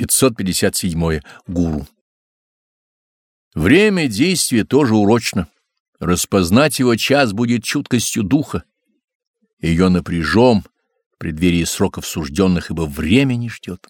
557. Гуру. Время действия тоже урочно. Распознать его час будет чуткостью духа. Ее напряжем в преддверии сроков сужденных, ибо время не ждет.